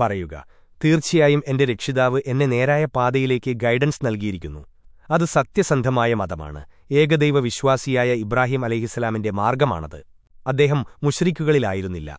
പറയുക തീർച്ചയായും എന്റെ രക്ഷിതാവ് എന്നെ നേരായ പാതയിലേക്ക് ഗൈഡൻസ് നൽകിയിരിക്കുന്നു. അത് സത്യസന്ധമായ മതമാണ്. ഏകദൈവ വിശ്വാസിയായ ഇബ്രാഹിം അലഹിസ്സലാമിന്റെ മാർഗമാണത് അദ്ദേഹം മുഷ്രിക്കുകളിലായിരുന്നില്ല